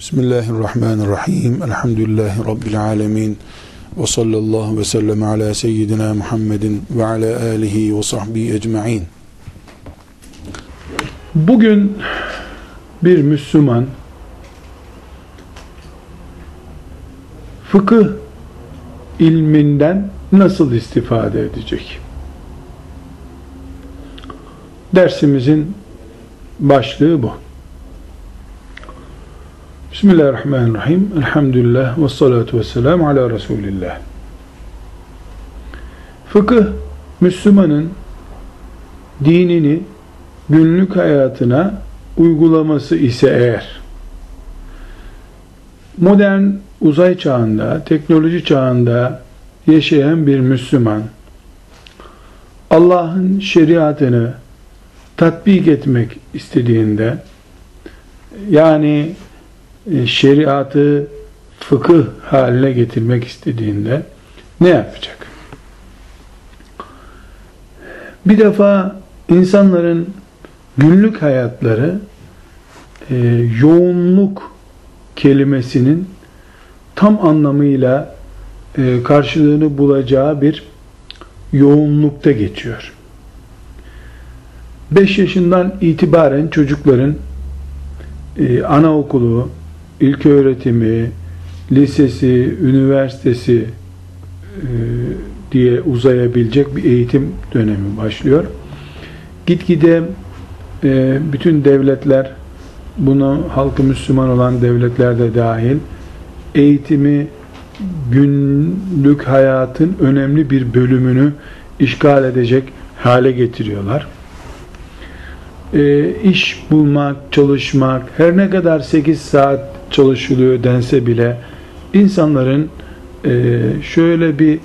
Bismillahirrahmanirrahim. Elhamdülillahi Rabbil alemin. Ve sallallahu ve sellem ala seyyidina Muhammedin ve ala alihi ve sahbihi ecma'in. Bugün bir Müslüman fıkıh ilminden nasıl istifade edecek? Dersimizin başlığı bu. Bismillahirrahmanirrahim. Elhamdülillah ve salatu ve selamu ala Resulillah. Fıkıh, Müslümanın dinini günlük hayatına uygulaması ise eğer, modern uzay çağında, teknoloji çağında yaşayan bir Müslüman, Allah'ın şeriatını tatbik etmek istediğinde, yani şeriatı fıkıh haline getirmek istediğinde ne yapacak? Bir defa insanların günlük hayatları e, yoğunluk kelimesinin tam anlamıyla e, karşılığını bulacağı bir yoğunlukta geçiyor. 5 yaşından itibaren çocukların e, anaokulu, ilk öğretimi, lisesi, üniversitesi e, diye uzayabilecek bir eğitim dönemi başlıyor. Gitgide e, bütün devletler, bunu halkı Müslüman olan devletler de dahil, eğitimi günlük hayatın önemli bir bölümünü işgal edecek hale getiriyorlar. E, iş bulmak, çalışmak, her ne kadar 8 saat çalışılıyor dense bile insanların e, şöyle bir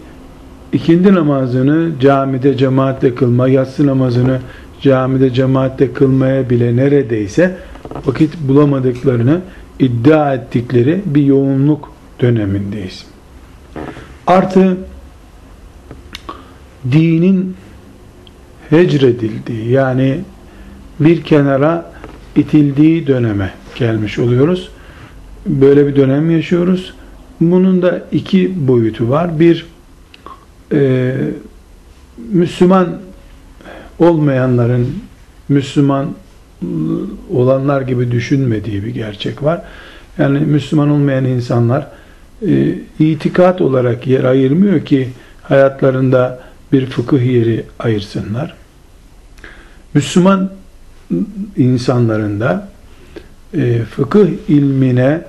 ikindi namazını camide cemaatle kılma, yatsı namazını camide cemaatle kılmaya bile neredeyse vakit bulamadıklarını iddia ettikleri bir yoğunluk dönemindeyiz. Artı dinin hecredildiği yani bir kenara itildiği döneme gelmiş oluyoruz. Böyle bir dönem yaşıyoruz. Bunun da iki boyutu var. Bir, e, Müslüman olmayanların Müslüman olanlar gibi düşünmediği bir gerçek var. Yani Müslüman olmayan insanlar e, itikat olarak yer ayırmıyor ki hayatlarında bir fıkıh yeri ayırsınlar. Müslüman insanların da e, fıkıh ilmine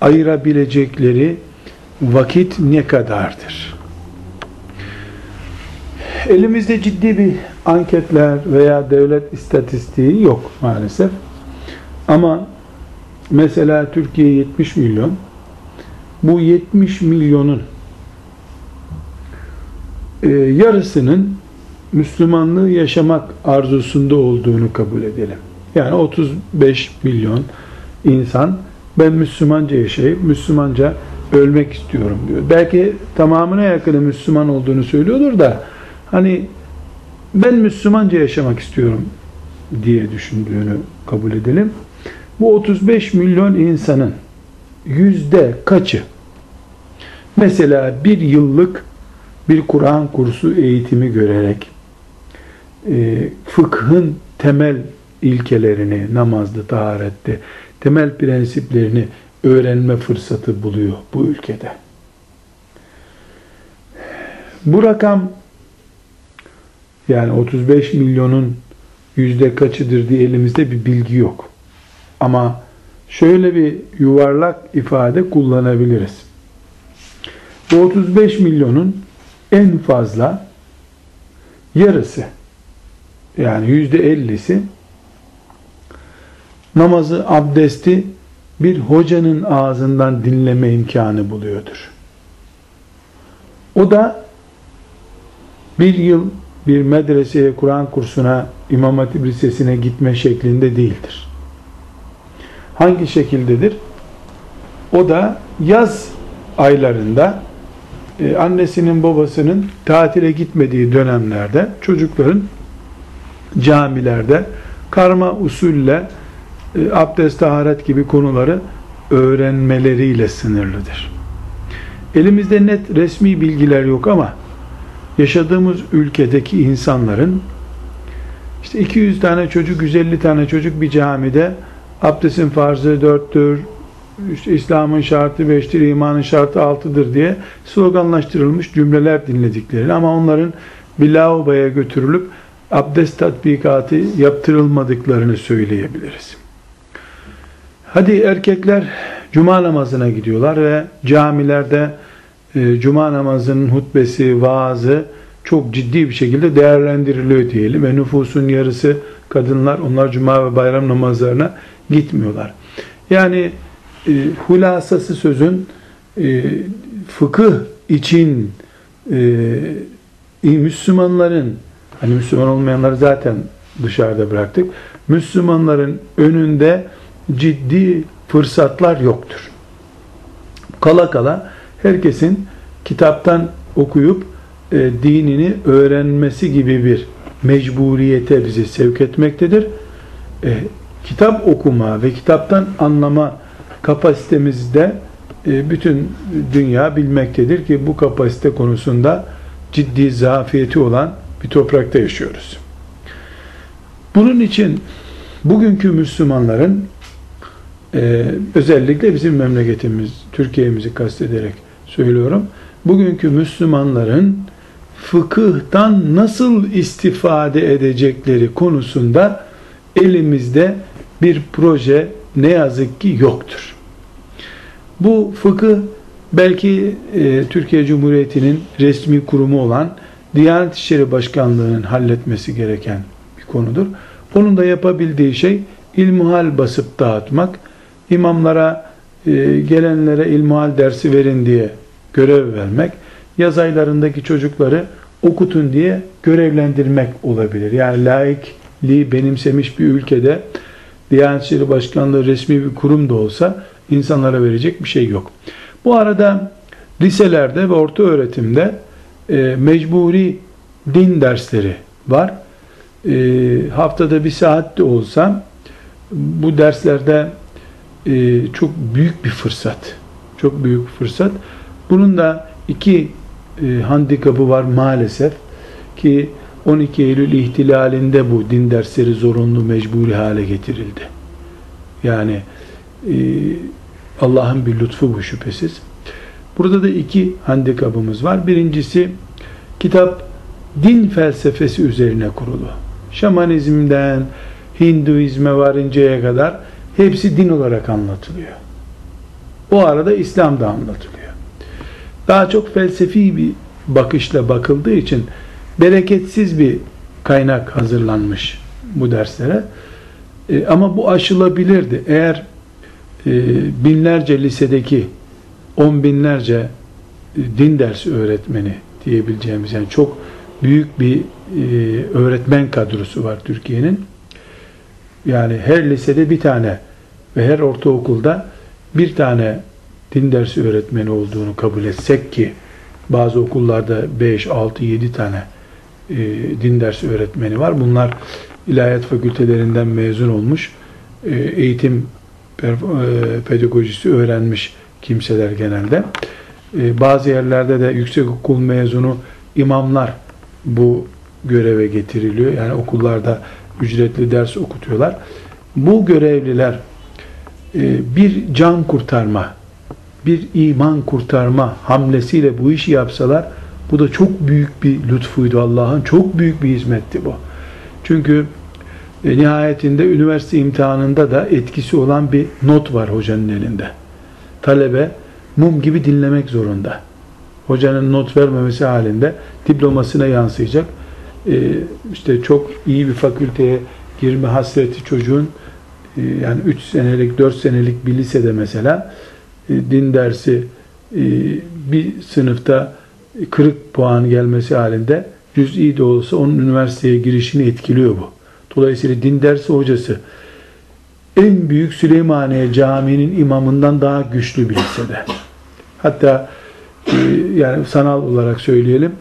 ayırabilecekleri vakit ne kadardır? Elimizde ciddi bir anketler veya devlet istatistiği yok maalesef. Ama mesela Türkiye 70 milyon. Bu 70 milyonun e, yarısının Müslümanlığı yaşamak arzusunda olduğunu kabul edelim. Yani 35 milyon insan ben Müslümanca yaşayıp Müslümanca ölmek istiyorum diyor. Belki tamamına yakını Müslüman olduğunu söylüyordur da hani ben Müslümanca yaşamak istiyorum diye düşündüğünü kabul edelim. Bu 35 milyon insanın yüzde kaçı mesela bir yıllık bir Kur'an kursu eğitimi görerek e, fıkhın temel ilkelerini namazda, taharette, temel prensiplerini öğrenme fırsatı buluyor bu ülkede. Bu rakam yani 35 milyonun yüzde kaçıdır diye elimizde bir bilgi yok. Ama şöyle bir yuvarlak ifade kullanabiliriz. Bu 35 milyonun en fazla yarısı yani yüzde ellisi namazı, abdesti bir hocanın ağzından dinleme imkanı buluyordur. O da bir yıl bir medreseye, Kur'an kursuna, İmam Hatip Lisesi'ne gitme şeklinde değildir. Hangi şekildedir? O da yaz aylarında e, annesinin babasının tatile gitmediği dönemlerde çocukların camilerde karma usulle abdest, taharet gibi konuları öğrenmeleriyle sınırlıdır. Elimizde net resmi bilgiler yok ama yaşadığımız ülkedeki insanların işte 200 tane çocuk, 150 tane çocuk bir camide abdestin farzı dörttür, işte İslam'ın şartı beştir, imanın şartı altıdır diye sloganlaştırılmış cümleler dinledikleri ama onların bir lavaboya götürülüp abdest tatbikatı yaptırılmadıklarını söyleyebiliriz. Hadi erkekler cuma namazına gidiyorlar ve camilerde e, cuma namazının hutbesi, vaazı çok ciddi bir şekilde değerlendiriliyor diyelim ve nüfusun yarısı kadınlar onlar cuma ve bayram namazlarına gitmiyorlar. Yani e, hulasası sözün e, fıkıh için e, Müslümanların hani Müslüman olmayanları zaten dışarıda bıraktık. Müslümanların önünde ciddi fırsatlar yoktur. Kala kala herkesin kitaptan okuyup e, dinini öğrenmesi gibi bir mecburiyete bizi sevk etmektedir. E, kitap okuma ve kitaptan anlama kapasitemizde e, bütün dünya bilmektedir ki bu kapasite konusunda ciddi zafiyeti olan bir toprakta yaşıyoruz. Bunun için bugünkü Müslümanların e, özellikle bizim memleketimiz, Türkiye'mizi kastederek söylüyorum. Bugünkü Müslümanların fıkıhtan nasıl istifade edecekleri konusunda elimizde bir proje ne yazık ki yoktur. Bu fıkıh belki e, Türkiye Cumhuriyeti'nin resmi kurumu olan Diyanet İşleri Başkanlığı'nın halletmesi gereken bir konudur. Onun da yapabildiği şey ilmuhal basıp dağıtmak, imamlara e, gelenlere ilmuhal dersi verin diye görev vermek, yaz aylarındaki çocukları okutun diye görevlendirmek olabilir. Yani laikliği benimsemiş bir ülkede Diyanet İşleri Başkanlığı resmi bir kurum da olsa insanlara verecek bir şey yok. Bu arada liselerde ve orta öğretimde e, mecburi din dersleri var. E, haftada bir saat de olsa bu derslerde e, çok büyük bir fırsat. Çok büyük fırsat. Bunun da iki e, handikapı var maalesef ki 12 Eylül ihtilalinde bu din dersleri zorunlu mecburi hale getirildi. Yani e, Allah'ın bir lütfu bu şüphesiz. Burada da iki handikapımız var. Birincisi kitap din felsefesi üzerine kurulu. Şamanizmden Hinduizme varıncaya kadar hepsi din olarak anlatılıyor. O arada İslam da anlatılıyor. Daha çok felsefi bir bakışla bakıldığı için bereketsiz bir kaynak hazırlanmış bu derslere. E, ama bu aşılabilirdi. Eğer e, binlerce lisedeki on binlerce e, din dersi öğretmeni diyebileceğimiz yani çok büyük bir e, öğretmen kadrosu var Türkiye'nin. Yani her lisede bir tane ve her ortaokulda bir tane din dersi öğretmeni olduğunu kabul etsek ki bazı okullarda 5, 6, 7 tane e, din dersi öğretmeni var. Bunlar ilahiyat fakültelerinden mezun olmuş, e, eğitim e, pedagojisi öğrenmiş kimseler genelde. E, bazı yerlerde de yüksek okul mezunu imamlar bu göreve getiriliyor. Yani okullarda ücretli ders okutuyorlar. Bu görevliler bir can kurtarma, bir iman kurtarma hamlesiyle bu işi yapsalar bu da çok büyük bir lütfuydu Allah'ın. Çok büyük bir hizmetti bu. Çünkü e, nihayetinde üniversite imtihanında da etkisi olan bir not var hocanın elinde. Talebe mum gibi dinlemek zorunda. Hocanın not vermemesi halinde diplomasına yansıyacak. E, işte çok iyi bir fakülteye girme hasreti çocuğun e, yani 3 senelik 4 senelik bir lisede mesela e, din dersi e, bir sınıfta kırık puan gelmesi halinde cüz'i de olsa onun üniversiteye girişini etkiliyor bu. Dolayısıyla din dersi hocası en büyük Süleymaniye Camii'nin imamından daha güçlü bir lisede. Hatta e, yani sanal olarak söyleyelim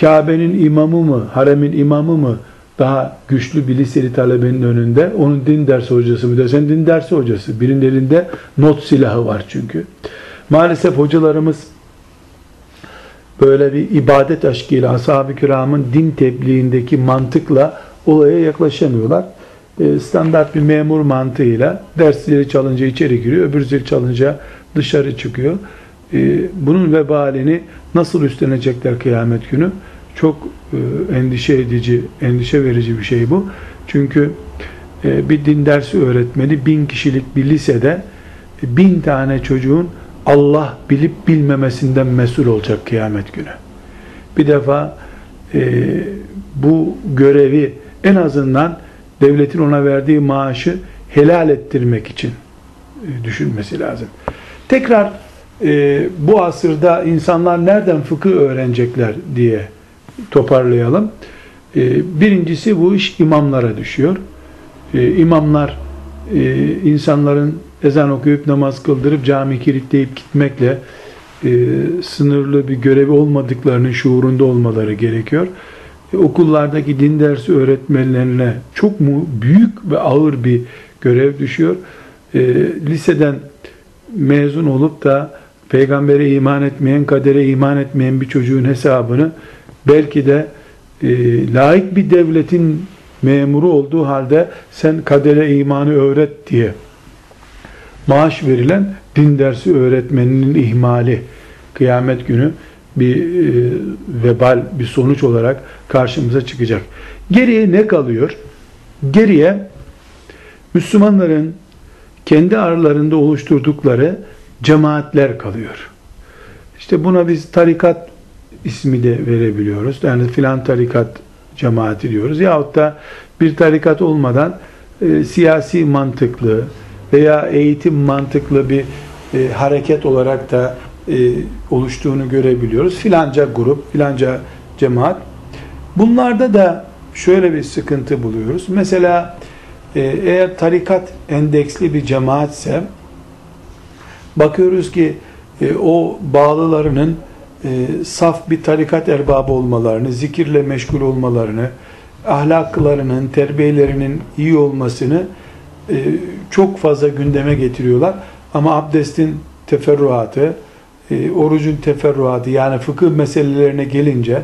Kabe'nin imamı mı, haremin imamı mı daha güçlü bir liseli talebenin önünde onun din dersi hocası mı desen din dersi hocası. Birinin elinde not silahı var çünkü. Maalesef hocalarımız böyle bir ibadet aşkıyla ashab-ı kiramın din tebliğindeki mantıkla olaya yaklaşamıyorlar. Ee, standart bir memur mantığıyla ders zili çalınca içeri giriyor, öbür zil çalınca dışarı çıkıyor. Ee, bunun vebalini nasıl üstlenecekler kıyamet günü? Çok e, endişe edici, endişe verici bir şey bu. Çünkü e, bir din dersi öğretmeni bin kişilik bir lisede bin tane çocuğun Allah bilip bilmemesinden mesul olacak kıyamet günü. Bir defa e, bu görevi en azından devletin ona verdiği maaşı helal ettirmek için e, düşünmesi lazım. Tekrar e, bu asırda insanlar nereden fıkıh öğrenecekler diye toparlayalım. E, birincisi bu iş imamlara düşüyor. E, imamlar e, insanların ezan okuyup namaz kıldırıp cami kilitleyip gitmekle e, sınırlı bir görevi olmadıklarının şuurunda olmaları gerekiyor. E, okullardaki din dersi öğretmenlerine çok mu büyük ve ağır bir görev düşüyor. Liseden mezun olup da peygambere iman etmeyen, kadere iman etmeyen bir çocuğun hesabını belki de e, laik bir devletin memuru olduğu halde sen kadere imanı öğret diye maaş verilen din dersi öğretmeninin ihmali kıyamet günü bir e, vebal, bir sonuç olarak karşımıza çıkacak. Geriye ne kalıyor? Geriye Müslümanların kendi aralarında oluşturdukları cemaatler kalıyor. İşte buna biz tarikat ismi de verebiliyoruz. Yani filan tarikat cemaati diyoruz. Yahut da bir tarikat olmadan e, siyasi mantıklı veya eğitim mantıklı bir e, hareket olarak da e, oluştuğunu görebiliyoruz. Filanca grup, filanca cemaat. Bunlarda da şöyle bir sıkıntı buluyoruz. Mesela e, eğer tarikat endeksli bir cemaatse bakıyoruz ki e, o bağlılarının e, saf bir tarikat erbabı olmalarını, zikirle meşgul olmalarını, ahlaklarının, terbiyelerinin iyi olmasını e, çok fazla gündeme getiriyorlar. Ama abdestin teferruatı, e, orucun teferruatı yani fıkıh meselelerine gelince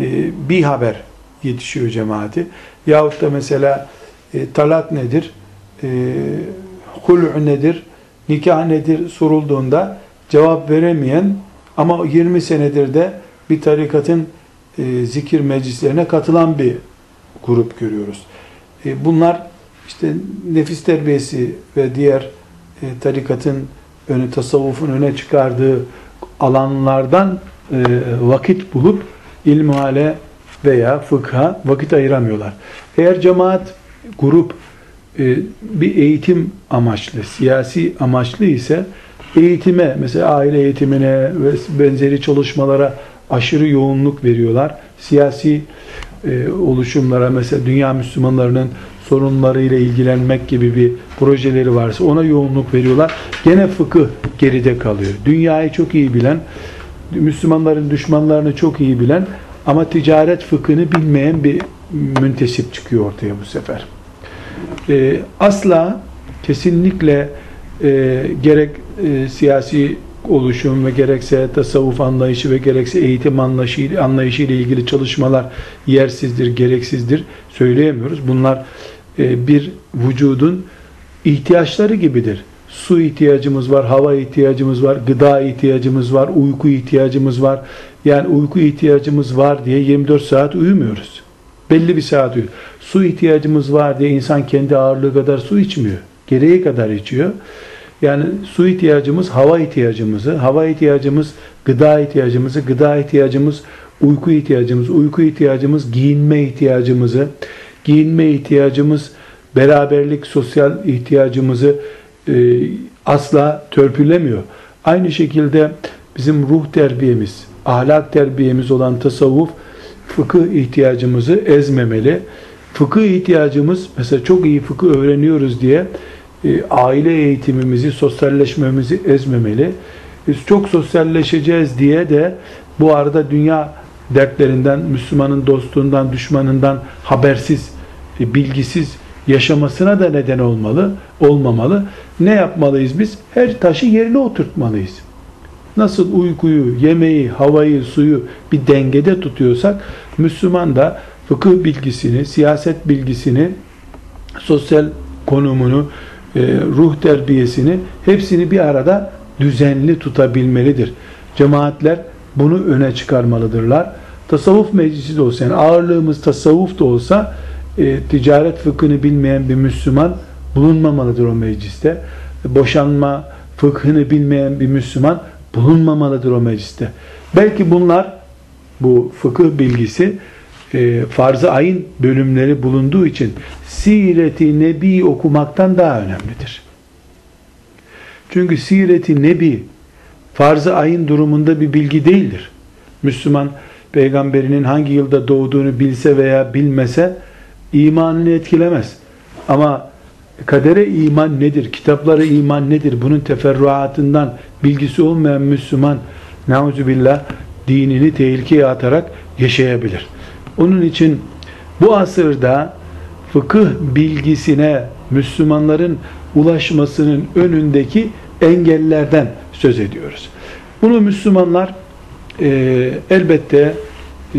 e, bir haber yetişiyor cemaati. Yahut da mesela e, talat nedir, e, hul'u nedir, nikah nedir sorulduğunda cevap veremeyen ama 20 senedir de bir tarikatın e, zikir meclislerine katılan bir grup görüyoruz. E, bunlar işte nefis terbiyesi ve diğer e, tarikatın önü tasavvufun öne çıkardığı alanlardan e, vakit bulup ilmihale veya fıkha vakit ayıramıyorlar. Eğer cemaat, grup e, bir eğitim amaçlı, siyasi amaçlı ise eğitime, mesela aile eğitimine ve benzeri çalışmalara aşırı yoğunluk veriyorlar. Siyasi e, oluşumlara, mesela dünya Müslümanlarının sorunlarıyla ilgilenmek gibi bir projeleri varsa ona yoğunluk veriyorlar. Gene fıkıh geride kalıyor. Dünyayı çok iyi bilen, Müslümanların düşmanlarını çok iyi bilen ama ticaret fıkhını bilmeyen bir müntesip çıkıyor ortaya bu sefer. Ee, asla kesinlikle e, gerek e, siyasi oluşum ve gerekse tasavvuf anlayışı ve gerekse eğitim anlayışı, anlayışı ile ilgili çalışmalar yersizdir, gereksizdir söyleyemiyoruz. Bunlar e, bir vücudun ihtiyaçları gibidir. Su ihtiyacımız var, hava ihtiyacımız var, gıda ihtiyacımız var, uyku ihtiyacımız var. Yani uyku ihtiyacımız var diye 24 saat uyumuyoruz. Belli bir saat uyuyor. Su ihtiyacımız var diye insan kendi ağırlığı kadar su içmiyor. Gereği kadar içiyor. Yani su ihtiyacımız, hava ihtiyacımızı, hava ihtiyacımız, gıda ihtiyacımızı, gıda ihtiyacımız, uyku ihtiyacımız, uyku ihtiyacımız, giyinme ihtiyacımızı, giyinme ihtiyacımız, beraberlik, sosyal ihtiyacımızı e, asla törpülemiyor. Aynı şekilde bizim ruh terbiyemiz, ahlak terbiyemiz olan tasavvuf, fıkıh ihtiyacımızı ezmemeli. Fıkıh ihtiyacımız, mesela çok iyi fıkıh öğreniyoruz diye e, aile eğitimimizi, sosyalleşmemizi ezmemeli. Biz çok sosyalleşeceğiz diye de bu arada dünya dertlerinden, Müslümanın dostluğundan, düşmanından habersiz e, bilgisiz yaşamasına da neden olmalı, olmamalı. Ne yapmalıyız biz? Her taşı yerine oturtmalıyız. Nasıl uykuyu, yemeği, havayı, suyu bir dengede tutuyorsak Müslüman da fıkıh bilgisini, siyaset bilgisini, sosyal konumunu, ruh terbiyesini hepsini bir arada düzenli tutabilmelidir. Cemaatler bunu öne çıkarmalıdırlar. Tasavvuf meclisi de olsa, yani ağırlığımız tasavvuf da olsa e, ticaret fıkhını bilmeyen bir Müslüman bulunmamalıdır o mecliste. Boşanma fıkhını bilmeyen bir Müslüman bulunmamalıdır o mecliste. Belki bunlar bu fıkıh bilgisi e, farz-ı ayın bölümleri bulunduğu için Siret-i Nebi okumaktan daha önemlidir. Çünkü Siret-i Nebi farz-ı ayın durumunda bir bilgi değildir. Müslüman peygamberinin hangi yılda doğduğunu bilse veya bilmese imanını etkilemez. Ama kadere iman nedir? Kitaplara iman nedir? Bunun teferruatından bilgisi olmayan Müslüman billah dinini tehlikeye atarak yaşayabilir. Onun için bu asırda fıkıh bilgisine Müslümanların ulaşmasının önündeki engellerden söz ediyoruz. Bunu Müslümanlar e, elbette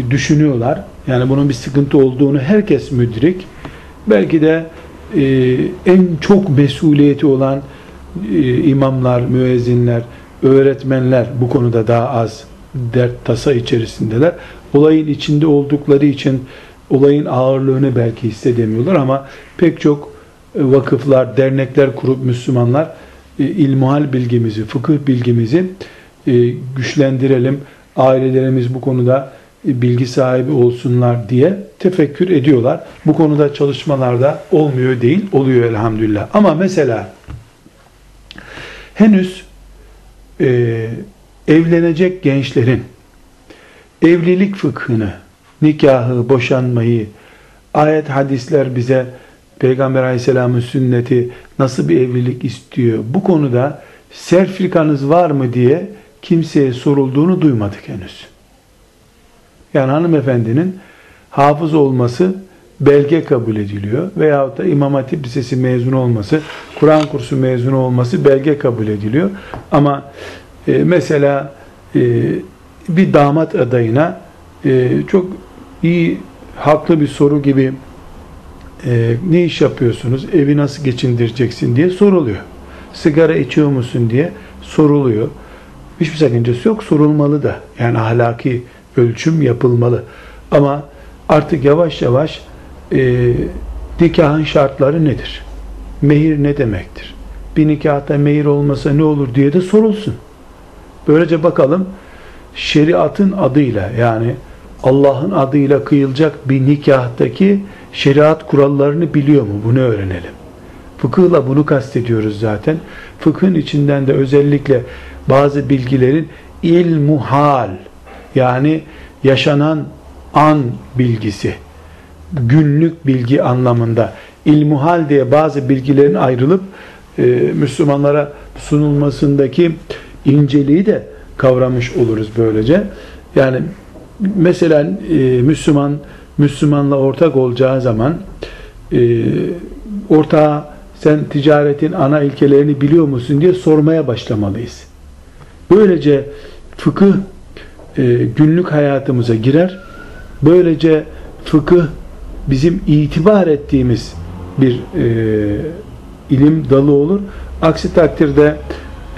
düşünüyorlar. Yani bunun bir sıkıntı olduğunu herkes müdrik. Belki de e, en çok mesuliyeti olan e, imamlar, müezzinler, öğretmenler bu konuda daha az dert tasa içerisindeler. Olayın içinde oldukları için olayın ağırlığını belki hissedemiyorlar ama pek çok e, vakıflar, dernekler kurup Müslümanlar e, ilmuhal bilgimizi, fıkıh bilgimizi e, güçlendirelim. Ailelerimiz bu konuda bilgi sahibi olsunlar diye tefekkür ediyorlar. Bu konuda çalışmalarda olmuyor değil, oluyor elhamdülillah. Ama mesela henüz e, evlenecek gençlerin evlilik fıkhını, nikahı, boşanmayı, ayet hadisler bize Peygamber aleyhisselamın sünneti nasıl bir evlilik istiyor, bu konuda serfikanız var mı diye kimseye sorulduğunu duymadık henüz. Yani hanımefendinin hafız olması belge kabul ediliyor. Veyahut da İmam Hatip Lisesi mezunu olması, Kur'an kursu mezunu olması belge kabul ediliyor. Ama e, mesela e, bir damat adayına e, çok iyi, haklı bir soru gibi e, ne iş yapıyorsunuz, evi nasıl geçindireceksin diye soruluyor. Sigara içiyor musun diye soruluyor. Hiçbir sakıncası yok, sorulmalı da. Yani ahlaki ölçüm yapılmalı. Ama artık yavaş yavaş e, nikahın şartları nedir? Mehir ne demektir? Bir nikahta mehir olmasa ne olur diye de sorulsun. Böylece bakalım şeriatın adıyla yani Allah'ın adıyla kıyılacak bir nikahtaki şeriat kurallarını biliyor mu? Bunu öğrenelim. Fıkıhla bunu kastediyoruz zaten. Fıkhın içinden de özellikle bazı bilgilerin ilmuhal yani yaşanan an bilgisi, günlük bilgi anlamında ilmuhal diye bazı bilgilerin ayrılıp e, Müslümanlara sunulmasındaki inceliği de kavramış oluruz böylece. Yani mesela e, Müslüman Müslümanla ortak olacağı zaman e, ortağa sen ticaretin ana ilkelerini biliyor musun diye sormaya başlamalıyız. Böylece fıkıh e, günlük hayatımıza girer. Böylece fıkıh bizim itibar ettiğimiz bir e, ilim dalı olur. Aksi takdirde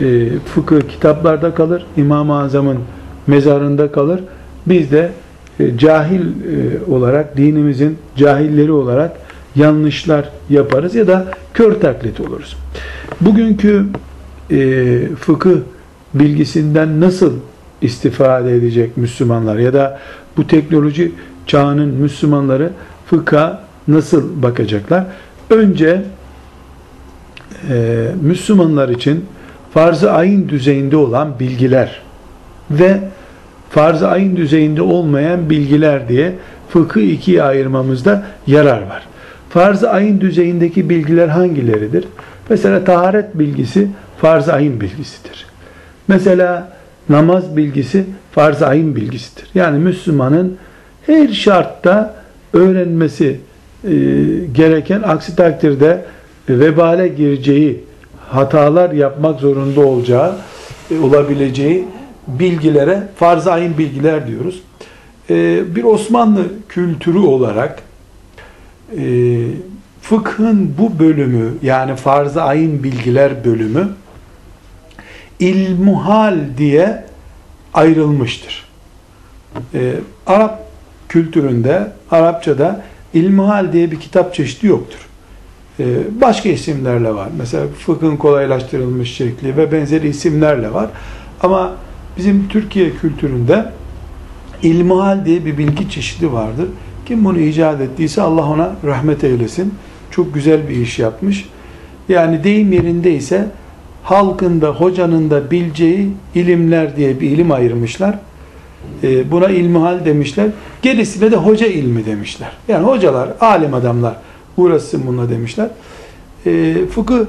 e, fıkıh kitaplarda kalır, İmam-ı Azam'ın mezarında kalır. Biz de e, cahil e, olarak, dinimizin cahilleri olarak yanlışlar yaparız ya da kör taklit oluruz. Bugünkü e, fıkıh bilgisinden nasıl istifade edecek Müslümanlar ya da bu teknoloji çağının Müslümanları fıkha nasıl bakacaklar? Önce e, Müslümanlar için farz-ı ayın düzeyinde olan bilgiler ve farz-ı ayın düzeyinde olmayan bilgiler diye fıkı ikiye ayırmamızda yarar var. Farz-ı ayın düzeyindeki bilgiler hangileridir? Mesela taharet bilgisi farz-ı ayın bilgisidir. Mesela namaz bilgisi farz-ı ayın bilgisidir. Yani Müslümanın her şartta öğrenmesi gereken aksi takdirde vebale gireceği hatalar yapmak zorunda olacağı e, olabileceği bilgilere farz ayın bilgiler diyoruz. E, bir Osmanlı kültürü olarak e, fıkhın bu bölümü yani farz ayın bilgiler bölümü ilmuhal diye ayrılmıştır. Arap kültüründe, Arapçada ilmuhal diye bir kitap çeşidi yoktur. Başka isimlerle var. Mesela fıkhın kolaylaştırılmış şekli ve benzeri isimlerle var. Ama bizim Türkiye kültüründe ilmihal diye bir bilgi çeşidi vardır. Kim bunu icat ettiyse Allah ona rahmet eylesin. Çok güzel bir iş yapmış. Yani deyim yerindeyse halkında, hocanın da bileceği ilimler diye bir ilim ayırmışlar. Ee, buna ilmihal demişler. Gerisine de hoca ilmi demişler. Yani hocalar, alim adamlar uğraşsın bununla demişler. E, fıkıh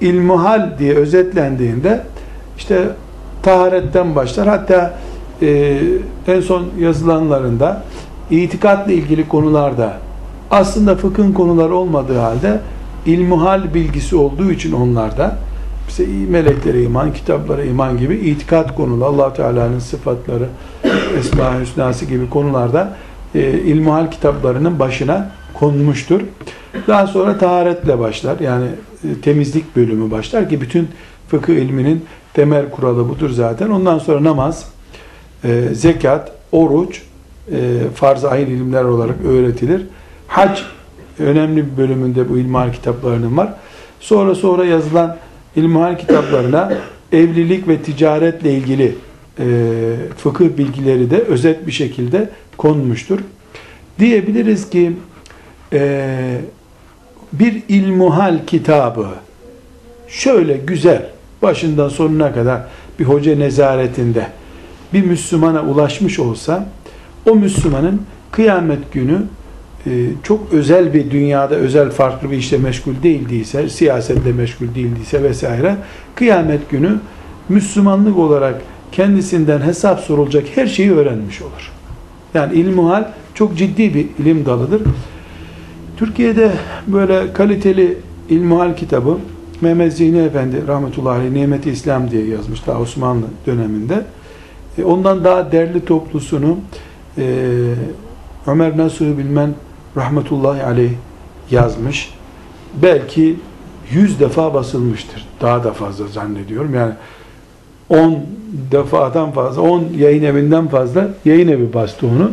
ilmuhal diye özetlendiğinde işte taharetten başlar. Hatta e, en son yazılanlarında itikatla ilgili konularda aslında fıkhın konuları olmadığı halde ilmuhal bilgisi olduğu için onlarda işte meleklere iman, kitaplara iman gibi itikat konuları, allah Teala'nın sıfatları, Esma-ı Hüsnası gibi konularda e, ilmuhal kitaplarının başına konmuştur. Daha sonra taharetle başlar. Yani e, temizlik bölümü başlar ki bütün fıkıh ilminin temel kuralı budur zaten. Ondan sonra namaz, e, zekat, oruç, e, farz-ı ayin ilimler olarak öğretilir. Hac önemli bir bölümünde bu ilmihal kitaplarının var. Sonra sonra yazılan ilmihal kitaplarına evlilik ve ticaretle ilgili e, fıkıh bilgileri de özet bir şekilde konmuştur. Diyebiliriz ki e, bir ilmuhal kitabı şöyle güzel başından sonuna kadar bir hoca nezaretinde bir Müslümana ulaşmış olsa o Müslümanın kıyamet günü e, çok özel bir dünyada özel farklı bir işle meşgul değildiyse, siyasette meşgul değildiyse vesaire kıyamet günü Müslümanlık olarak kendisinden hesap sorulacak her şeyi öğrenmiş olur. Yani ilmuhal çok ciddi bir ilim dalıdır. Türkiye'de böyle kaliteli ilmuhal kitabı Mehmet Zihni Efendi rahmetullahi aleyh Nimet İslam diye yazmış daha Osmanlı döneminde. E, ondan daha derli toplusunu e, Ömer Nasuh Bilmen rahmetullahi aleyh yazmış. Belki yüz defa basılmıştır. Daha da fazla zannediyorum. Yani on defadan fazla, on yayın evinden fazla yayın evi bastı onu.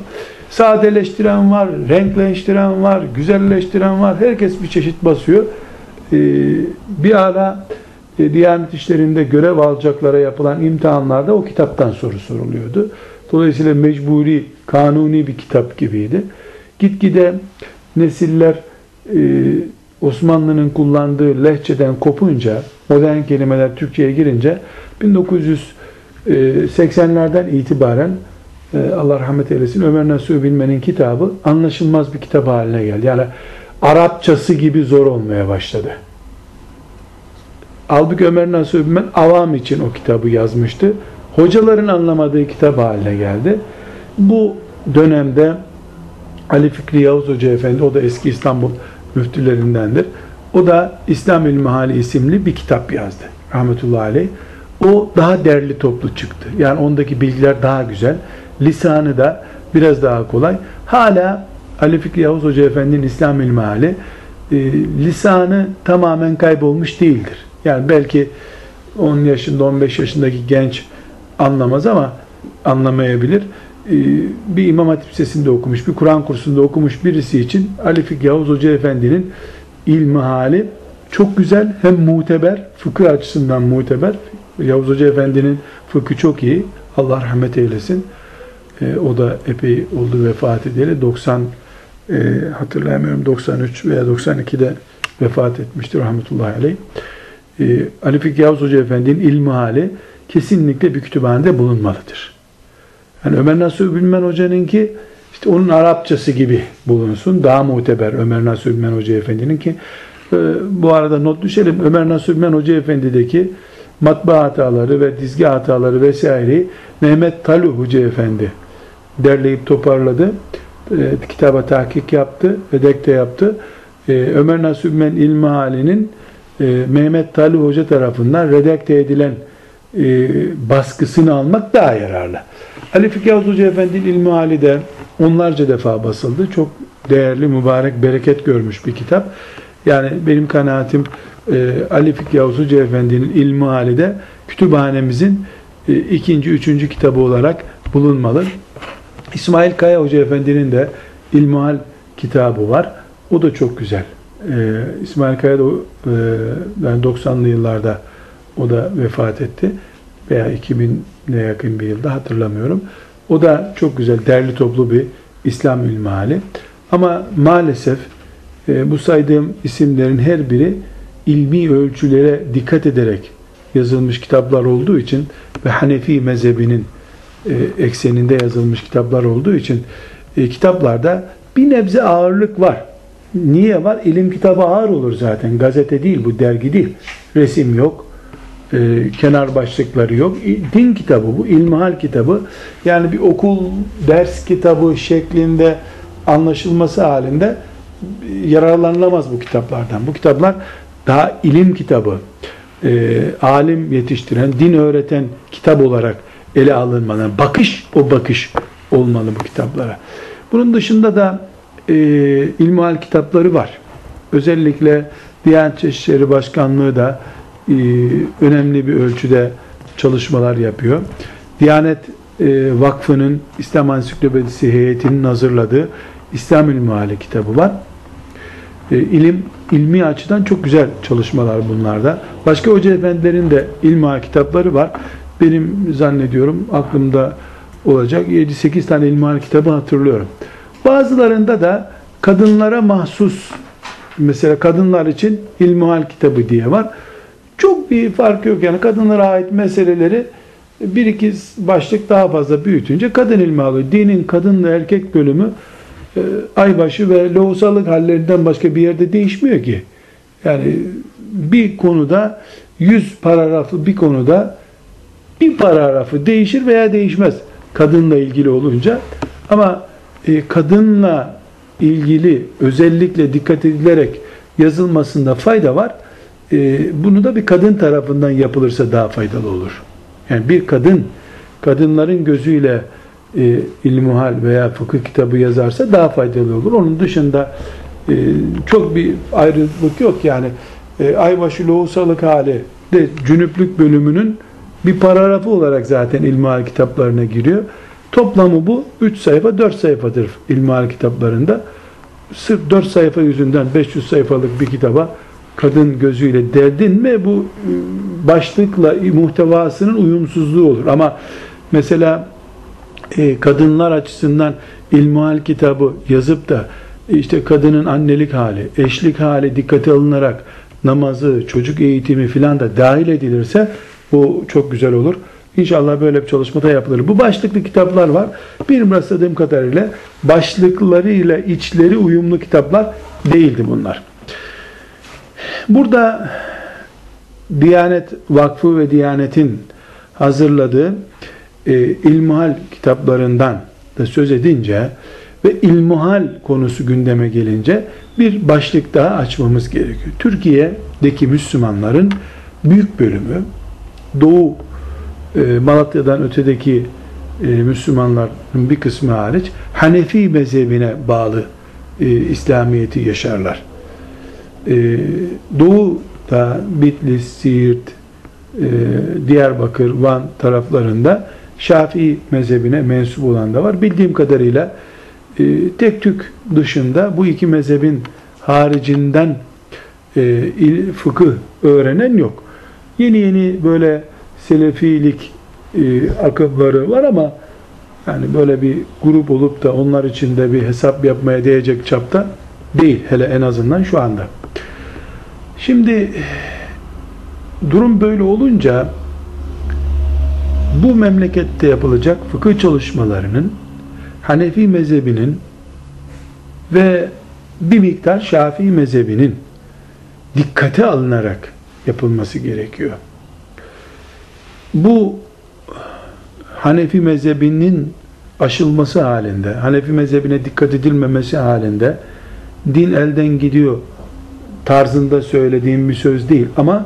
Sadeleştiren var, renkleştiren var, güzelleştiren var. Herkes bir çeşit basıyor. Ee, bir ara e, Diyanet işlerinde görev alacaklara yapılan imtihanlarda o kitaptan soru soruluyordu. Dolayısıyla mecburi, kanuni bir kitap gibiydi. Gitgide nesiller e, Osmanlı'nın kullandığı lehçeden kopunca, modern kelimeler Türkçe'ye girince 1980'lerden itibaren e, Allah rahmet eylesin Ömer Nasuh Bilmen'in kitabı anlaşılmaz bir kitap haline geldi. Yani Arapçası gibi zor olmaya başladı. Halbuki Ömer Nasuh Bilmen avam için o kitabı yazmıştı. Hocaların anlamadığı kitap haline geldi. Bu dönemde Ali Fikri Yavuz Hoca Efendi, o da eski İstanbul müftülerindendir. O da İslam İlmihali isimli bir kitap yazdı. Rahmetullahi aleyh. O daha derli toplu çıktı. Yani ondaki bilgiler daha güzel lisanı da biraz daha kolay. Hala Ali Fikri Yavuz Hoca Efendi'nin İslam ilmihali e, lisanı tamamen kaybolmuş değildir. Yani belki 10 yaşında 15 yaşındaki genç anlamaz ama anlamayabilir. E, bir İmam Hatip Lisesi'nde okumuş, bir Kur'an kursunda okumuş birisi için Ali Fikri Yavuz Hoca Efendi'nin ilmihali çok güzel hem muteber, fıkıh açısından muteber. Yavuz Hoca Efendi'nin fıkı çok iyi. Allah rahmet eylesin. E, o da epey oldu vefat edeli. 90 e, hatırlayamıyorum 93 veya 92'de vefat etmiştir rahmetullahi aleyh. E, Ali Fikri Yavuz Hoca Efendi'nin ilmi hali kesinlikle bir kütüphanede bulunmalıdır. Yani Ömer Nasuh Bilmen Hoca'nınki işte onun Arapçası gibi bulunsun. Daha muteber Ömer Nasuh Bilmen Hoca Efendi'nin ki e, bu arada not düşelim. Ömer Nasuh Bilmen Hoca Efendi'deki matbaa hataları ve dizgi hataları vesaireyi Mehmet Talu Hoca Efendi derleyip toparladı. e, kitaba tahkik yaptı, redekte yaptı. E, Ömer Nasuh Men İlmihalinin e, Mehmet Talih Hoca tarafından redekte edilen e, baskısını almak daha yararlı. Ali Fikri Yavuz Hoca Efendi'nin İlmihali de onlarca defa basıldı. Çok değerli, mübarek, bereket görmüş bir kitap. Yani benim kanaatim e, Ali Fikri Yavuz Hoca Efendi'nin İlmihali de kütüphanemizin e, ikinci, üçüncü kitabı olarak bulunmalı. İsmail Kaya Hoca Efendi'nin de İlmihal kitabı var. O da çok güzel. Ee, İsmail Kaya da e, yani 90'lı yıllarda o da vefat etti. Veya 2000'e yakın bir yılda hatırlamıyorum. O da çok güzel, derli toplu bir İslam ilmihali. Ama maalesef e, bu saydığım isimlerin her biri ilmi ölçülere dikkat ederek yazılmış kitaplar olduğu için ve Hanefi mezhebinin ekseninde yazılmış kitaplar olduğu için e, kitaplarda bir nebze ağırlık var. Niye var? İlim kitabı ağır olur zaten. Gazete değil bu, dergi değil. Resim yok, e, kenar başlıkları yok. Din kitabı bu, ilmihal kitabı. Yani bir okul ders kitabı şeklinde anlaşılması halinde yararlanılamaz bu kitaplardan. Bu kitaplar daha ilim kitabı, e, alim yetiştiren, din öğreten kitap olarak ele alınmalı. Bakış o bakış olmalı bu kitaplara. Bunun dışında da e, ilmihal kitapları var. Özellikle Diyanet İşleri Başkanlığı da e, önemli bir ölçüde çalışmalar yapıyor. Diyanet e, Vakfı'nın İslam Ansiklopedisi heyetinin hazırladığı İslam İlmihali kitabı var. E, ilim, ilmi açıdan çok güzel çalışmalar bunlarda. Başka hoca efendilerin de ilmihal kitapları var. Benim zannediyorum aklımda olacak 7-8 tane ilmihal kitabı hatırlıyorum. Bazılarında da kadınlara mahsus mesela kadınlar için ilmihal kitabı diye var. Çok bir fark yok yani kadınlara ait meseleleri bir iki başlık daha fazla büyütünce kadın ilmi alıyor. Dinin kadınla erkek bölümü e, aybaşı ve lohusalık hallerinden başka bir yerde değişmiyor ki. Yani bir konuda 100 paragraflı bir konuda bir paragrafı değişir veya değişmez kadınla ilgili olunca ama e, kadınla ilgili özellikle dikkat edilerek yazılmasında fayda var. E, bunu da bir kadın tarafından yapılırsa daha faydalı olur. Yani bir kadın kadınların gözüyle e, ilmuhal veya fıkıh kitabı yazarsa daha faydalı olur. Onun dışında e, çok bir ayrılık yok yani e, aybaşı lohusalık hali de cünüplük bölümünün bir paragrafı olarak zaten ilmihal kitaplarına giriyor. Toplamı bu 3 sayfa 4 sayfadır ilmihal kitaplarında. Sırf 4 sayfa yüzünden 500 sayfalık bir kitaba kadın gözüyle derdin mi bu ıı, başlıkla muhtevasının uyumsuzluğu olur. Ama mesela e, kadınlar açısından ilmihal kitabı yazıp da işte kadının annelik hali, eşlik hali dikkate alınarak namazı, çocuk eğitimi filan da dahil edilirse bu çok güzel olur. İnşallah böyle bir çalışmada yapılır. Bu başlıklı kitaplar var. Benim rastladığım kadarıyla başlıklarıyla içleri uyumlu kitaplar değildi bunlar. Burada Diyanet Vakfı ve Diyanet'in hazırladığı e, ilmuhal kitaplarından da söz edince ve ilmuhal konusu gündeme gelince bir başlık daha açmamız gerekiyor. Türkiye'deki Müslümanların büyük bölümü Doğu e, Malatya'dan ötedeki e, Müslümanların bir kısmı hariç Hanefi mezhebine bağlı e, İslamiyet'i yaşarlar. E, Doğu'da Bitlis, Siirt, e, Diyarbakır, Van taraflarında Şafii mezhebine mensup olan da var. Bildiğim kadarıyla e, tek tük dışında bu iki mezhebin haricinden e, fıkıh öğrenen yok. Yeni yeni böyle selefilik e, akımları var ama yani böyle bir grup olup da onlar içinde bir hesap yapmaya değecek çapta değil. Hele en azından şu anda. Şimdi durum böyle olunca bu memlekette yapılacak fıkıh çalışmalarının Hanefi mezhebinin ve bir miktar Şafii mezhebinin dikkate alınarak yapılması gerekiyor. Bu Hanefi mezhebinin aşılması halinde, Hanefi mezhebine dikkat edilmemesi halinde din elden gidiyor tarzında söylediğim bir söz değil ama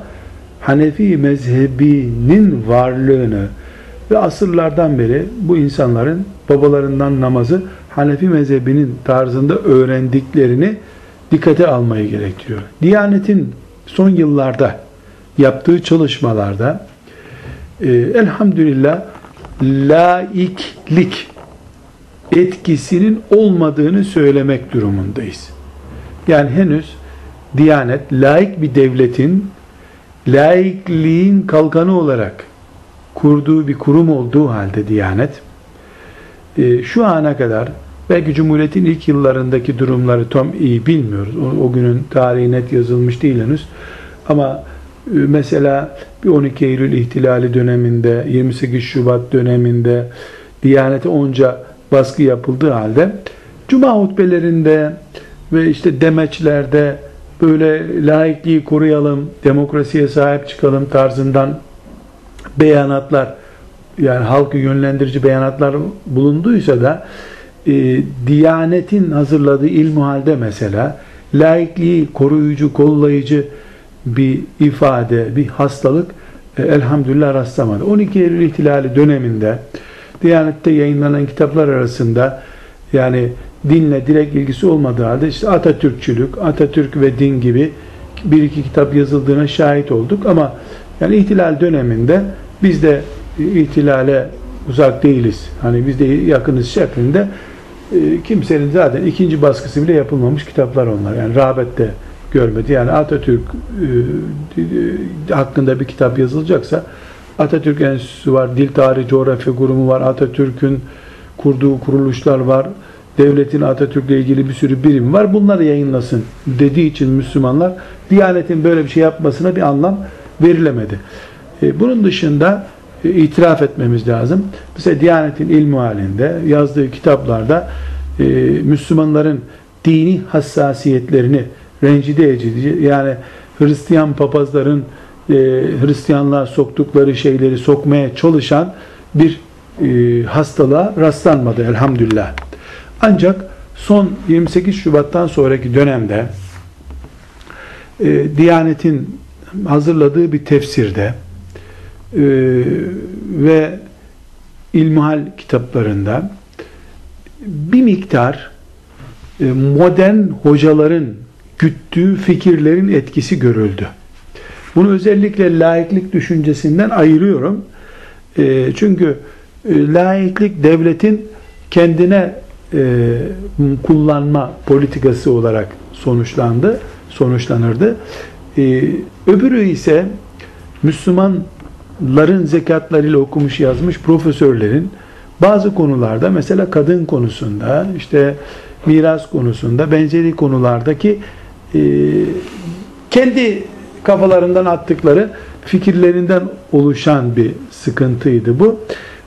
Hanefi mezhebinin varlığını ve asırlardan beri bu insanların babalarından namazı Hanefi mezhebinin tarzında öğrendiklerini dikkate almayı gerektiriyor. Diyanetin son yıllarda yaptığı çalışmalarda e, elhamdülillah laiklik etkisinin olmadığını söylemek durumundayız. Yani henüz Diyanet laik bir devletin laikliğin kalkanı olarak kurduğu bir kurum olduğu halde Diyanet e, şu ana kadar belki Cumhuriyet'in ilk yıllarındaki durumları tam iyi bilmiyoruz. O, o günün tarihi net yazılmış değil henüz. Ama e, mesela bir 12 Eylül ihtilali döneminde, 28 Şubat döneminde Diyanet'e onca baskı yapıldığı halde Cuma hutbelerinde ve işte demeçlerde böyle laikliği koruyalım, demokrasiye sahip çıkalım tarzından beyanatlar yani halkı yönlendirici beyanatlar bulunduysa da e, Diyanet'in hazırladığı ilmuhalde mesela laikliği koruyucu, kollayıcı bir ifade, bir hastalık e, elhamdülillah rastlamadı. 12 Eylül ihtilali döneminde Diyanet'te yayınlanan kitaplar arasında yani dinle direkt ilgisi olmadığı halde işte Atatürkçülük, Atatürk ve din gibi bir iki kitap yazıldığına şahit olduk ama yani ihtilal döneminde biz de ihtilale uzak değiliz. Hani biz de yakınız şeklinde e, kimsenin zaten ikinci baskısı bile yapılmamış kitaplar onlar. Yani rağbet de görmedi. Yani Atatürk e, hakkında bir kitap yazılacaksa Atatürk Enstitüsü var, Dil Tarihi Coğrafya Kurumu var, Atatürk'ün kurduğu kuruluşlar var, devletin Atatürk'le ilgili bir sürü birim var. Bunları yayınlasın dediği için Müslümanlar Diyanet'in böyle bir şey yapmasına bir anlam verilemedi. E, bunun dışında itiraf etmemiz lazım. Mesela Diyanet'in ilmi halinde yazdığı kitaplarda e, Müslümanların dini hassasiyetlerini rencide edici yani Hristiyan papazların Hristiyanlığa soktukları şeyleri sokmaya çalışan bir hastalığa rastlanmadı elhamdülillah. Ancak son 28 Şubat'tan sonraki dönemde e, Diyanet'in hazırladığı bir tefsirde e, ve ilmihal kitaplarında bir miktar e, modern hocaların güttüğü fikirlerin etkisi görüldü. Bunu özellikle laiklik düşüncesinden ayırıyorum. E, çünkü e, laiklik devletin kendine kullanma politikası olarak sonuçlandı, sonuçlanırdı. Öbürü ise Müslümanların zekatlarıyla okumuş yazmış profesörlerin bazı konularda mesela kadın konusunda işte miras konusunda benzeri konulardaki e, kendi kafalarından attıkları fikirlerinden oluşan bir sıkıntıydı bu.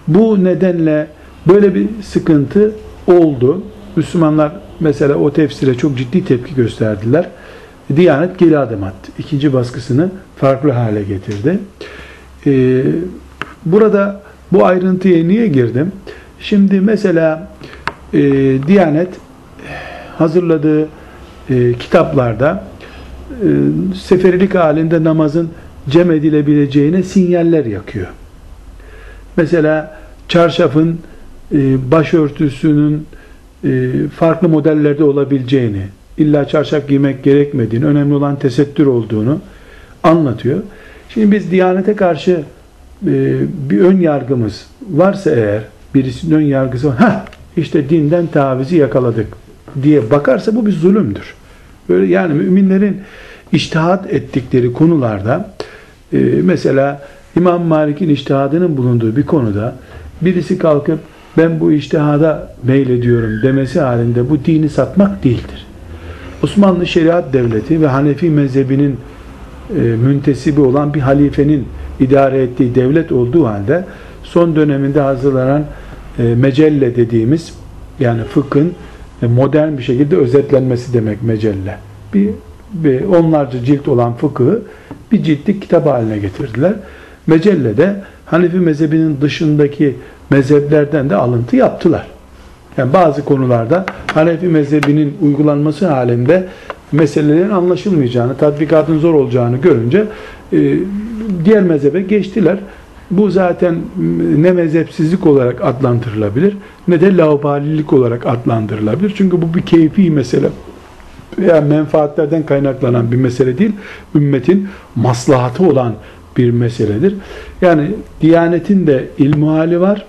Bu nedenle böyle bir sıkıntı oldu. Müslümanlar mesela o tefsire çok ciddi tepki gösterdiler. Diyanet geri adım attı. İkinci baskısını farklı hale getirdi. Ee, burada bu ayrıntıya niye girdim? Şimdi mesela e, Diyanet hazırladığı e, kitaplarda e, seferilik halinde namazın cem edilebileceğine sinyaller yakıyor. Mesela çarşafın e, başörtüsünün e, farklı modellerde olabileceğini, illa çarşaf giymek gerekmediğini, önemli olan tesettür olduğunu anlatıyor. Şimdi biz Diyanete karşı e, bir ön yargımız varsa eğer, birisinin ön yargısı var, işte dinden tavizi yakaladık diye bakarsa bu bir zulümdür. Böyle yani müminlerin iştihat ettikleri konularda mesela İmam Malik'in iştihadının bulunduğu bir konuda birisi kalkıp ben bu iştihada meylediyorum demesi halinde bu dini satmak değildir. Osmanlı Şeriat Devleti ve Hanefi mezhebinin e, müntesibi olan bir halifenin idare ettiği devlet olduğu halde son döneminde hazırlanan e, mecelle dediğimiz yani fıkhın e, modern bir şekilde özetlenmesi demek mecelle. Bir, bir onlarca cilt olan fıkıhı bir ciltlik kitap haline getirdiler. Mecellede Hanefi mezhebinin dışındaki mezheplerden de alıntı yaptılar. Yani bazı konularda Hanefi mezhebinin uygulanması halinde meselelerin anlaşılmayacağını, tatbikatın zor olacağını görünce e, diğer mezhebe geçtiler. Bu zaten ne mezhepsizlik olarak adlandırılabilir ne de laubalilik olarak adlandırılabilir. Çünkü bu bir keyfi mesele veya menfaatlerden kaynaklanan bir mesele değil. Ümmetin maslahatı olan bir meseledir. Yani Diyanetin de ilmuhali var.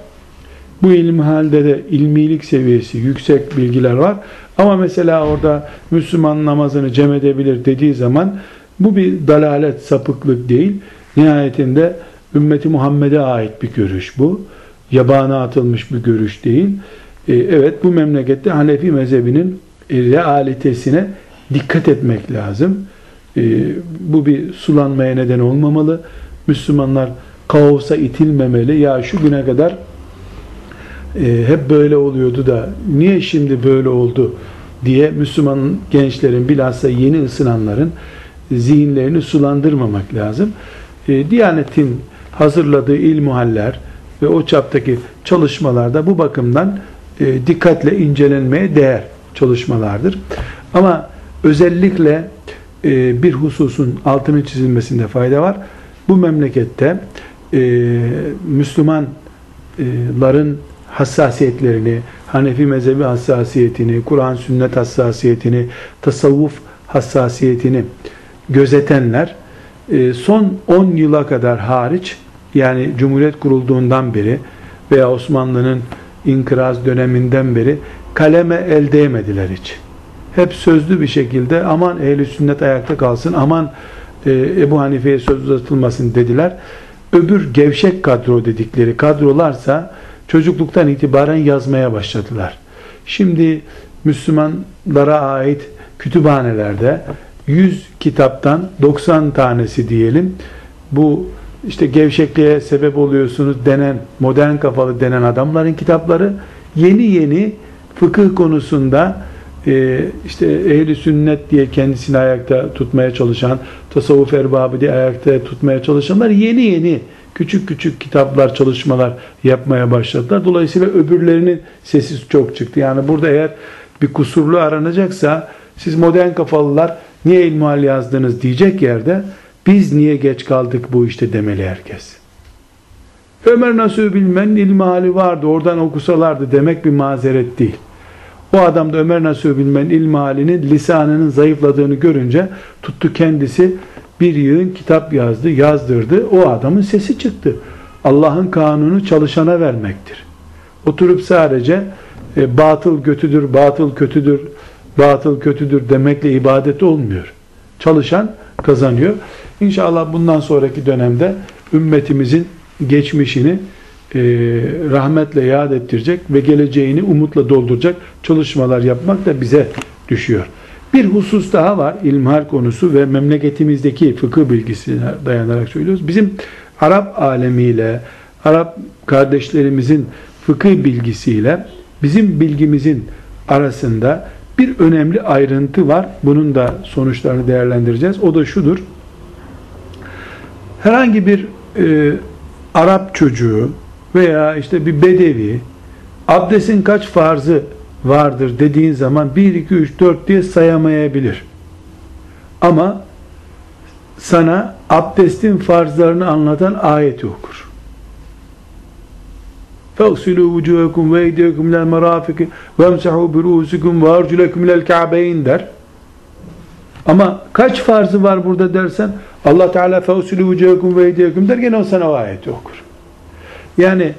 Bu ilmihalde de ilmilik seviyesi yüksek bilgiler var. Ama mesela orada Müslüman namazını cem edebilir dediği zaman bu bir dalalet, sapıklık değil. Nihayetinde ümmeti Muhammed'e ait bir görüş bu. Yabana atılmış bir görüş değil. Ee, evet bu memlekette Hanefi mezhebinin realitesine dikkat etmek lazım. Ee, bu bir sulanmaya neden olmamalı. Müslümanlar kaosa itilmemeli. Ya şu güne kadar e, hep böyle oluyordu da niye şimdi böyle oldu diye Müslüman gençlerin bilhassa yeni ısınanların zihinlerini sulandırmamak lazım. E, Diyanet'in hazırladığı ilmuhaller ve o çaptaki çalışmalarda bu bakımdan e, dikkatle incelenmeye değer çalışmalardır. Ama özellikle e, bir hususun altını çizilmesinde fayda var. Bu memlekette e, Müslümanların hassasiyetlerini, Hanefi mezhebi hassasiyetini, Kur'an sünnet hassasiyetini, tasavvuf hassasiyetini gözetenler e, son 10 yıla kadar hariç yani Cumhuriyet kurulduğundan beri veya Osmanlı'nın inkıraz döneminden beri kaleme el değmediler hiç. Hep sözlü bir şekilde aman ehli sünnet ayakta kalsın, aman e, Ebu Hanife'ye söz uzatılmasın dediler. Öbür gevşek kadro dedikleri kadrolarsa çocukluktan itibaren yazmaya başladılar. Şimdi Müslümanlara ait kütüphanelerde 100 kitaptan 90 tanesi diyelim bu işte gevşekliğe sebep oluyorsunuz denen modern kafalı denen adamların kitapları yeni yeni fıkıh konusunda e, işte ehli sünnet diye kendisini ayakta tutmaya çalışan tasavvuf erbabı diye ayakta tutmaya çalışanlar yeni yeni küçük küçük kitaplar, çalışmalar yapmaya başladılar. Dolayısıyla öbürlerinin sesi çok çıktı. Yani burada eğer bir kusurlu aranacaksa siz modern kafalılar niye ilmihal yazdınız diyecek yerde biz niye geç kaldık bu işte demeli herkes. Ömer Nasuh Bilmen'in ilmihali vardı oradan okusalardı demek bir mazeret değil. O adam da Ömer Nasuh Bilmen'in ilmihalinin lisanının zayıfladığını görünce tuttu kendisi bir yığın kitap yazdı, yazdırdı. O adamın sesi çıktı. Allah'ın kanunu çalışana vermektir. Oturup sadece e, batıl kötüdür, batıl kötüdür, batıl kötüdür demekle ibadet olmuyor. Çalışan kazanıyor. İnşallah bundan sonraki dönemde ümmetimizin geçmişini e, rahmetle yad ettirecek ve geleceğini umutla dolduracak çalışmalar yapmak da bize düşüyor. Bir husus daha var ilmihal konusu ve memleketimizdeki fıkıh bilgisine dayanarak söylüyoruz. Bizim Arap alemiyle, Arap kardeşlerimizin fıkıh bilgisiyle bizim bilgimizin arasında bir önemli ayrıntı var. Bunun da sonuçlarını değerlendireceğiz. O da şudur. Herhangi bir e, Arap çocuğu veya işte bir bedevi abdestin kaç farzı vardır dediğin zaman 1, 2, 3, 4 diye sayamayabilir. Ama sana abdestin farzlarını anlatan ayeti okur. فَاغْسِلُوا وُجُوهَكُمْ وَاَيْدِيَكُمْ لَا مَرَافِكِ وَاَمْسَحُوا بِرُؤُسِكُمْ وَاَرْجُلَكُمْ لَلْكَعْبَيْنِ der. Ama kaç farzı var burada dersen Allah Teala فَاغْسِلُوا وُجُوهَكُمْ وَاَيْدِيَكُمْ derken o sana o ayeti okur. Yani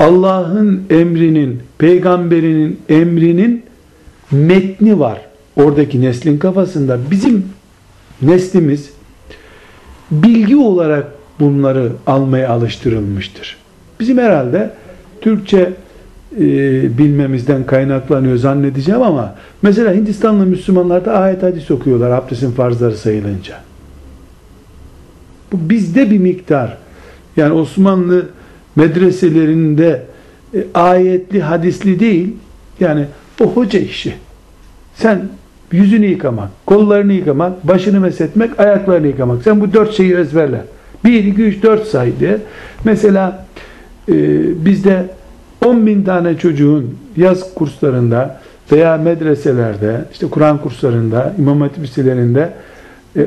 Allah'ın emrinin, peygamberinin emrinin metni var. Oradaki neslin kafasında. Bizim neslimiz bilgi olarak bunları almaya alıştırılmıştır. Bizim herhalde Türkçe e, bilmemizden kaynaklanıyor zannedeceğim ama mesela Hindistanlı Müslümanlar da ayet hadis okuyorlar abdestin farzları sayılınca. Bu bizde bir miktar yani Osmanlı medreselerinde e, ayetli, hadisli değil. Yani o hoca işi. Sen yüzünü yıkamak, kollarını yıkamak, başını mesletmek, ayaklarını yıkamak. Sen bu dört şeyi ezberle. Bir, iki, üç, dört say diye. Mesela e, bizde 10 bin tane çocuğun yaz kurslarında veya medreselerde, işte Kur'an kurslarında, İmam Hatip liselerinde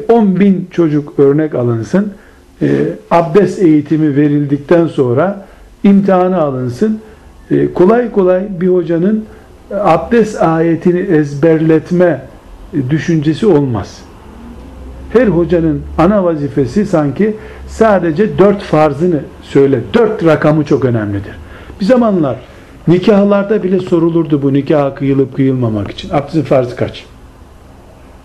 10 e, bin çocuk örnek alınsın. E, abdest eğitimi verildikten sonra imtihanı alınsın. E, kolay kolay bir hocanın abdest ayetini ezberletme düşüncesi olmaz. Her hocanın ana vazifesi sanki sadece dört farzını söyle. Dört rakamı çok önemlidir. Bir zamanlar nikahlarda bile sorulurdu bu nikah kıyılıp kıyılmamak için. Abdestin farzı kaç?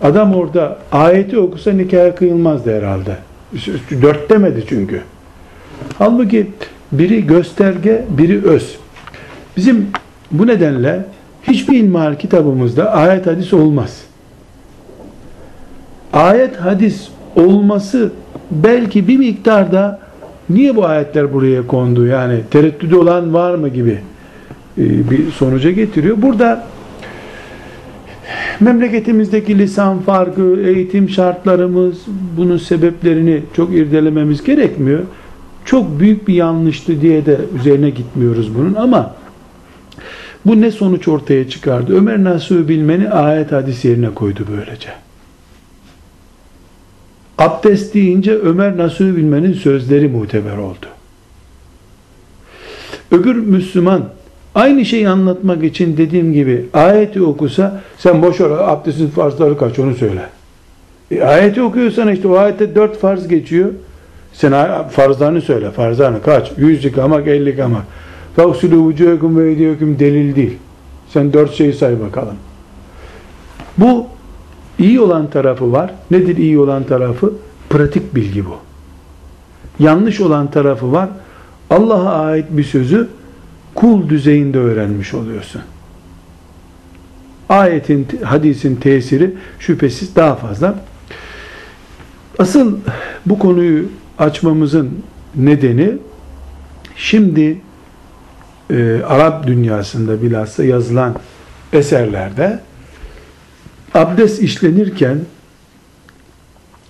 Adam orada ayeti okusa nikah kıyılmazdı herhalde. Dört demedi çünkü. Halbuki biri gösterge, biri öz. Bizim bu nedenle hiçbir ilmihal kitabımızda ayet hadis olmaz. Ayet hadis olması belki bir miktarda niye bu ayetler buraya kondu yani tereddüdü olan var mı gibi e, bir sonuca getiriyor. Burada memleketimizdeki lisan farkı, eğitim şartlarımız bunun sebeplerini çok irdelememiz gerekmiyor. Çok büyük bir yanlıştı diye de üzerine gitmiyoruz bunun ama bu ne sonuç ortaya çıkardı? Ömer Nasuh Bilmen'i ayet hadis yerine koydu böylece. Abdest deyince Ömer Nasuh Bilmen'in sözleri muteber oldu. Öbür Müslüman Aynı şeyi anlatmak için dediğim gibi ayeti okusa sen boş ver abdestin farzları kaç onu söyle. E, ayeti okuyorsan işte o ayette dört farz geçiyor. Sen farzlarını söyle. Farzlarını kaç? Yüz yıkamak, elli yıkamak. Faksülü vücuhukum ve ediyokum delil değil. Sen dört şeyi say bakalım. Bu iyi olan tarafı var. Nedir iyi olan tarafı? Pratik bilgi bu. Yanlış olan tarafı var. Allah'a ait bir sözü kul düzeyinde öğrenmiş oluyorsun. Ayetin, hadisin tesiri şüphesiz daha fazla. Asıl bu konuyu açmamızın nedeni şimdi e, Arap dünyasında bilhassa yazılan eserlerde abdest işlenirken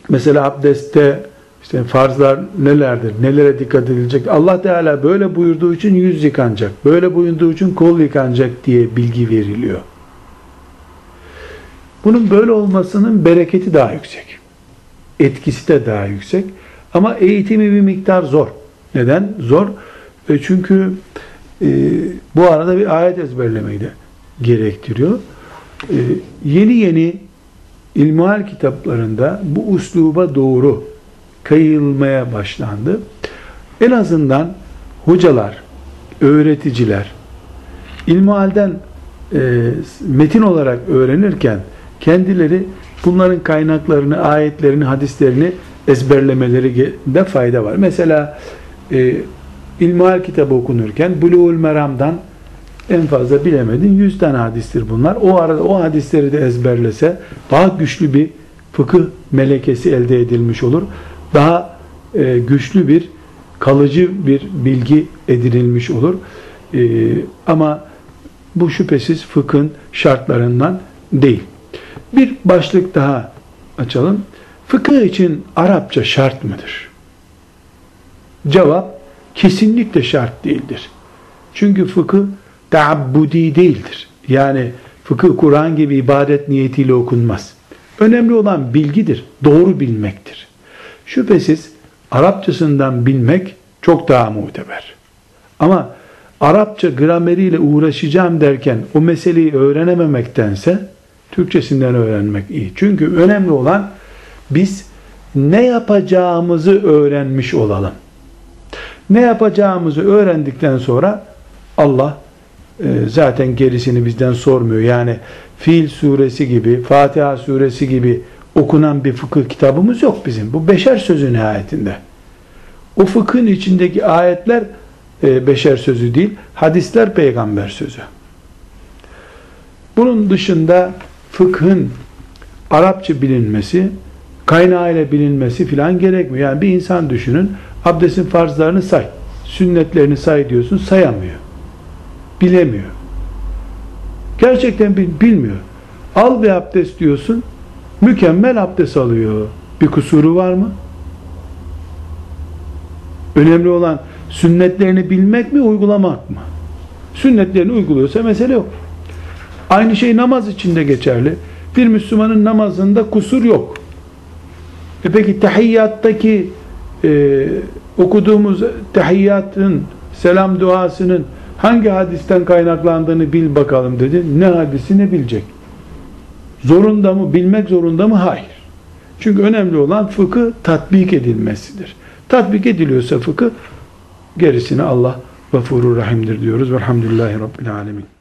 mesela abdestte işte farzlar nelerdir, nelere dikkat edilecek? Allah Teala böyle buyurduğu için yüz yıkanacak, böyle buyurduğu için kol yıkanacak diye bilgi veriliyor. Bunun böyle olmasının bereketi daha yüksek. Etkisi de daha yüksek. Ama eğitimi bir miktar zor. Neden? Zor. E çünkü e, bu arada bir ayet ezberlemeyi de gerektiriyor. E, yeni yeni ilmihal kitaplarında bu usluba doğru kayılmaya başlandı. En azından hocalar, öğreticiler ilmihalden e, metin olarak öğrenirken kendileri bunların kaynaklarını, ayetlerini, hadislerini ezberlemeleri de fayda var. Mesela e, ilmihal kitabı okunurken Buluğul Meram'dan en fazla bilemedin 100 tane hadistir bunlar. O arada o hadisleri de ezberlese daha güçlü bir fıkıh melekesi elde edilmiş olur. Daha e, güçlü bir kalıcı bir bilgi edinilmiş olur. E, ama bu şüphesiz fıkhın şartlarından değil. Bir başlık daha açalım. Fıkıh için Arapça şart mıdır? Cevap kesinlikle şart değildir. Çünkü fıkıh taabbudi değildir. Yani fıkıh Kur'an gibi ibadet niyetiyle okunmaz. Önemli olan bilgidir, doğru bilmektir. Şüphesiz Arapçasından bilmek çok daha muteber. Ama Arapça grameriyle uğraşacağım derken o meseleyi öğrenememektense Türkçesinden öğrenmek iyi. Çünkü önemli olan biz ne yapacağımızı öğrenmiş olalım. Ne yapacağımızı öğrendikten sonra Allah e, zaten gerisini bizden sormuyor. Yani Fil suresi gibi, Fatiha suresi gibi okunan bir fıkıh kitabımız yok bizim. Bu beşer sözü nihayetinde. O fıkhın içindeki ayetler e, beşer sözü değil, hadisler peygamber sözü. Bunun dışında fıkhın Arapça bilinmesi, kaynağıyla bilinmesi filan gerekmiyor. Yani bir insan düşünün, abdestin farzlarını say, sünnetlerini say diyorsun, sayamıyor. Bilemiyor. Gerçekten bilmiyor. Al bir abdest diyorsun, mükemmel abdest alıyor. Bir kusuru var mı? Önemli olan sünnetlerini bilmek mi, uygulamak mı? Sünnetlerini uyguluyorsa mesele yok. Aynı şey namaz için de geçerli. Bir Müslümanın namazında kusur yok. E peki tahiyyattaki e, okuduğumuz tahiyyatın selam duasının hangi hadisten kaynaklandığını bil bakalım dedi. Ne hadisi ne bilecek. Zorunda mı? Bilmek zorunda mı? Hayır. Çünkü önemli olan fıkı tatbik edilmesidir. Tatbik ediliyorsa fıkı gerisini Allah gafurur rahimdir diyoruz. Velhamdülillahi Rabbil alemin.